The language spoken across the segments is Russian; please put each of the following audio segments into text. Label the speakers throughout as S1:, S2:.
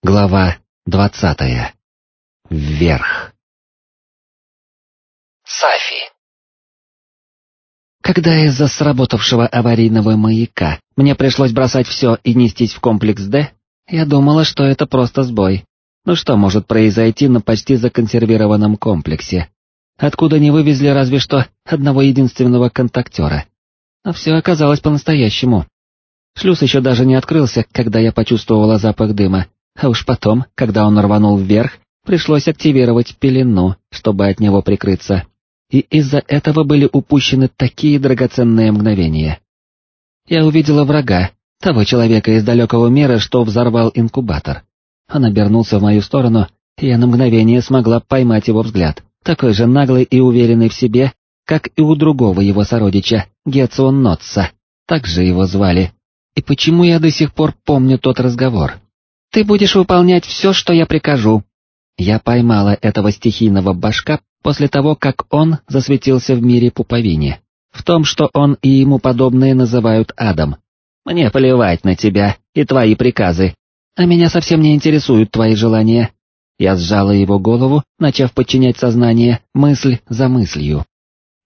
S1: Глава двадцатая. Вверх.
S2: Сафи.
S1: Когда из-за сработавшего аварийного маяка мне пришлось бросать все и нестись в комплекс Д, я думала, что это просто сбой. Ну что может произойти на почти законсервированном комплексе? Откуда не вывезли разве что одного единственного контактера. Но все оказалось по-настоящему. Шлюз еще даже не открылся, когда я почувствовала запах дыма, а уж потом, когда он рванул вверх, пришлось активировать пелену, чтобы от него прикрыться. И из-за этого были упущены такие драгоценные мгновения. Я увидела врага, того человека из далекого мира, что взорвал инкубатор. Он обернулся в мою сторону, и я на мгновение смогла поймать его взгляд, такой же наглый и уверенный в себе, как и у другого его сородича, Гецион Нотса, так же его звали. И почему я до сих пор помню тот разговор? Ты будешь выполнять все, что я прикажу». Я поймала этого стихийного башка после того, как он засветился в мире пуповине, в том, что он и ему подобные называют адом. Мне плевать на тебя и твои приказы, а меня совсем не интересуют твои желания. Я сжала его голову, начав подчинять сознание, мысль за мыслью.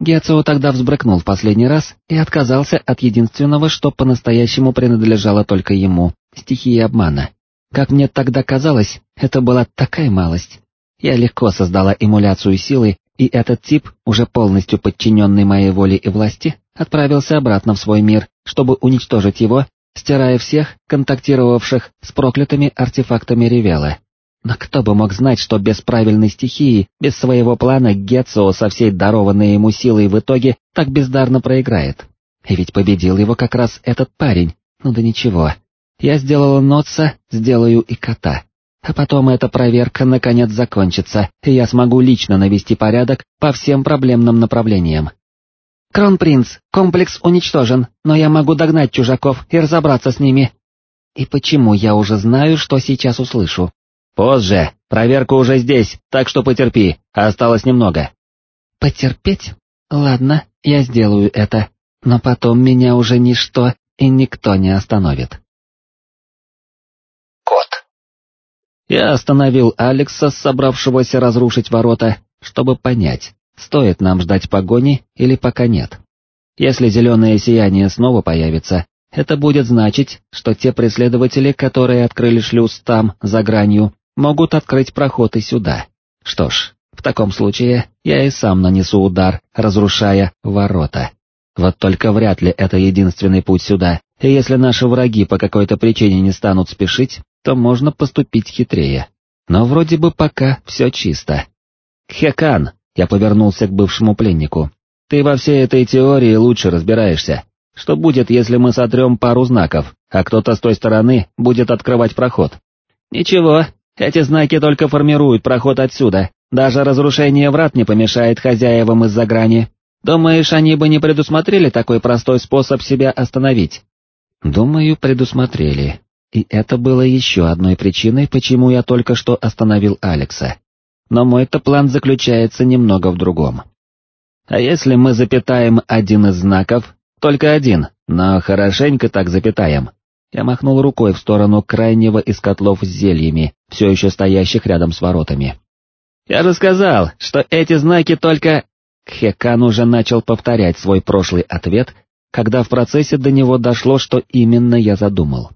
S1: Гецио тогда взбрыкнул в последний раз и отказался от единственного, что по-настоящему принадлежало только ему, стихии обмана. Как мне тогда казалось, это была такая малость. Я легко создала эмуляцию силы, и этот тип, уже полностью подчиненный моей воле и власти, отправился обратно в свой мир, чтобы уничтожить его, стирая всех, контактировавших с проклятыми артефактами Ревела. Но кто бы мог знать, что без правильной стихии, без своего плана Гетсо со всей дарованной ему силой в итоге так бездарно проиграет. И ведь победил его как раз этот парень, ну да ничего, я сделала Нотса, сделаю и кота. А потом эта проверка наконец закончится, и я смогу лично навести порядок по всем проблемным направлениям. Кронпринц, комплекс уничтожен, но я могу догнать чужаков и разобраться с ними. И почему я уже знаю, что сейчас услышу? Позже, проверка уже здесь, так что потерпи, осталось немного. Потерпеть? Ладно, я сделаю это, но потом меня уже ничто и никто не остановит. Я остановил Алекса, собравшегося разрушить ворота, чтобы понять, стоит нам ждать погони или пока нет. Если зеленое сияние снова появится, это будет значить, что те преследователи, которые открыли шлюз там, за гранью, могут открыть проход и сюда. Что ж, в таком случае я и сам нанесу удар, разрушая ворота. Вот только вряд ли это единственный путь сюда, и если наши враги по какой-то причине не станут спешить, то можно поступить хитрее. Но вроде бы пока все чисто. «Хекан!» — я повернулся к бывшему пленнику. «Ты во всей этой теории лучше разбираешься. Что будет, если мы сотрем пару знаков, а кто-то с той стороны будет открывать проход?» «Ничего, эти знаки только формируют проход отсюда, даже разрушение врат не помешает хозяевам из-за грани. Думаешь, они бы не предусмотрели такой простой способ себя остановить?» «Думаю, предусмотрели. И это было еще одной причиной, почему я только что остановил Алекса. Но мой-то план заключается немного в другом. А если мы запитаем один из знаков, только один, но хорошенько так запитаем. Я махнул рукой в сторону крайнего из котлов с зельями, все еще стоящих рядом с воротами. «Я же сказал, что эти знаки только...» Хекан уже начал повторять свой прошлый ответ, когда в процессе до него дошло, что именно я задумал.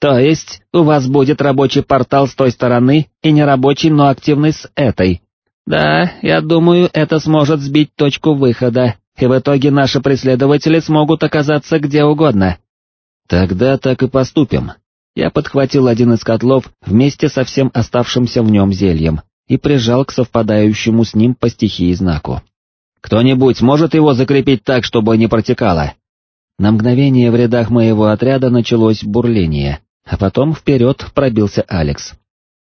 S1: То есть, у вас будет рабочий портал с той стороны и не рабочий, но активный с этой. Да, я думаю, это сможет сбить точку выхода, и в итоге наши преследователи смогут оказаться где угодно. Тогда так и поступим. Я подхватил один из котлов вместе со всем оставшимся в нем зельем и прижал к совпадающему с ним по стихии знаку. «Кто-нибудь может его закрепить так, чтобы не протекало?» На мгновение в рядах моего отряда началось бурление, а потом вперед пробился Алекс.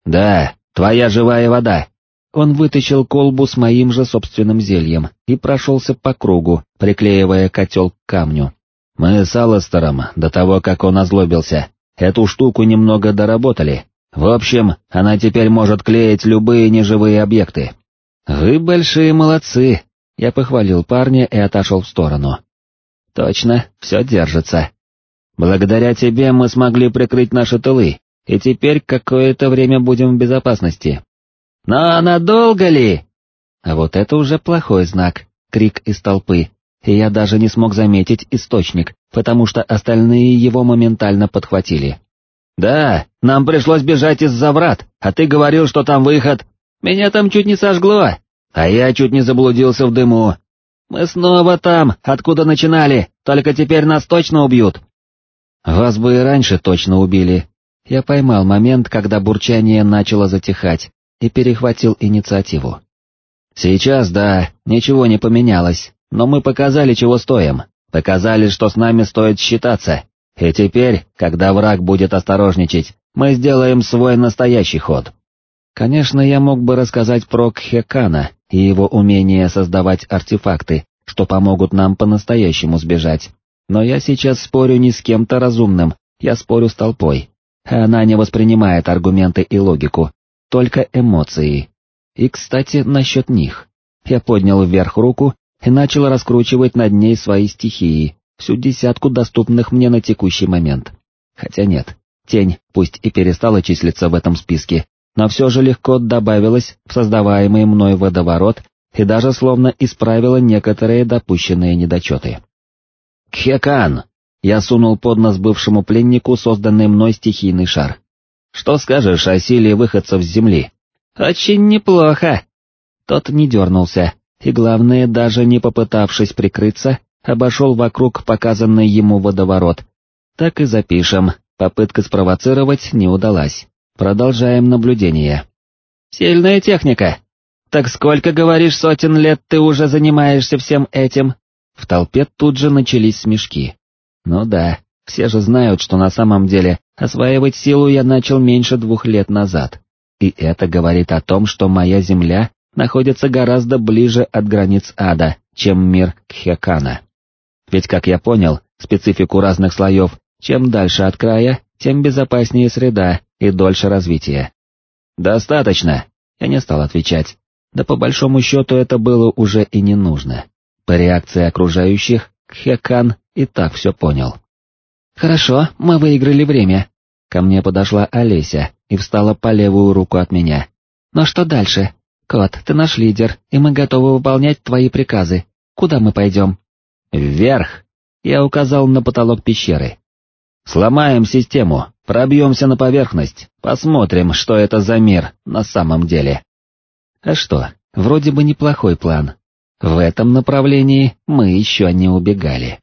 S1: «Да, твоя живая вода!» Он вытащил колбу с моим же собственным зельем и прошелся по кругу, приклеивая котел к камню. Мы с Алластером, до того, как он озлобился, эту штуку немного доработали. В общем, она теперь может клеить любые неживые объекты. «Вы большие молодцы!» Я похвалил парня и отошел в сторону. «Точно, все держится. Благодаря тебе мы смогли прикрыть наши тылы, и теперь какое-то время будем в безопасности. Но надолго ли? А вот это уже плохой знак, крик из толпы, и я даже не смог заметить источник, потому что остальные его моментально подхватили. «Да, нам пришлось бежать из-за врат, а ты говорил, что там выход. Меня там чуть не сожгло, а я чуть не заблудился в дыму. Мы снова там, откуда начинали, только теперь нас точно убьют». «Вас бы и раньше точно убили». Я поймал момент, когда бурчание начало затихать, и перехватил инициативу. «Сейчас, да, ничего не поменялось, но мы показали, чего стоим, показали, что с нами стоит считаться, и теперь, когда враг будет осторожничать, мы сделаем свой настоящий ход». Конечно, я мог бы рассказать про Кхекана и его умение создавать артефакты, что помогут нам по-настоящему сбежать, но я сейчас спорю не с кем-то разумным, я спорю с толпой. Она не воспринимает аргументы и логику, только эмоции. И, кстати, насчет них. Я поднял вверх руку и начал раскручивать над ней свои стихии, всю десятку доступных мне на текущий момент. Хотя нет, тень, пусть и перестала числиться в этом списке, но все же легко добавилась в создаваемый мной водоворот и даже словно исправила некоторые допущенные недочеты. «Кхекан!» Я сунул под нос бывшему пленнику созданный мной стихийный шар. Что скажешь о силе выходцев с земли? Очень неплохо. Тот не дернулся, и главное, даже не попытавшись прикрыться, обошел вокруг показанный ему водоворот. Так и запишем, попытка спровоцировать не удалась. Продолжаем наблюдение. Сильная техника. Так сколько, говоришь, сотен лет ты уже занимаешься всем этим? В толпе тут же начались смешки. Ну да, все же знают, что на самом деле осваивать силу я начал меньше двух лет назад. И это говорит о том, что моя земля находится гораздо ближе от границ ада, чем мир Кхекана. Ведь, как я понял, специфику разных слоев, чем дальше от края, тем безопаснее среда и дольше развития. «Достаточно!» Я не стал отвечать. Да по большому счету это было уже и не нужно. По реакции окружающих, Кхекан и так все понял. «Хорошо, мы выиграли время». Ко мне подошла Олеся и встала по левую руку от меня. «Но что дальше? Кот, ты наш лидер, и мы готовы выполнять твои приказы. Куда мы пойдем?» «Вверх!» Я указал на потолок пещеры. «Сломаем систему, пробьемся на поверхность, посмотрим, что это за мир на самом деле». А что, вроде бы неплохой план. В этом направлении мы еще не убегали.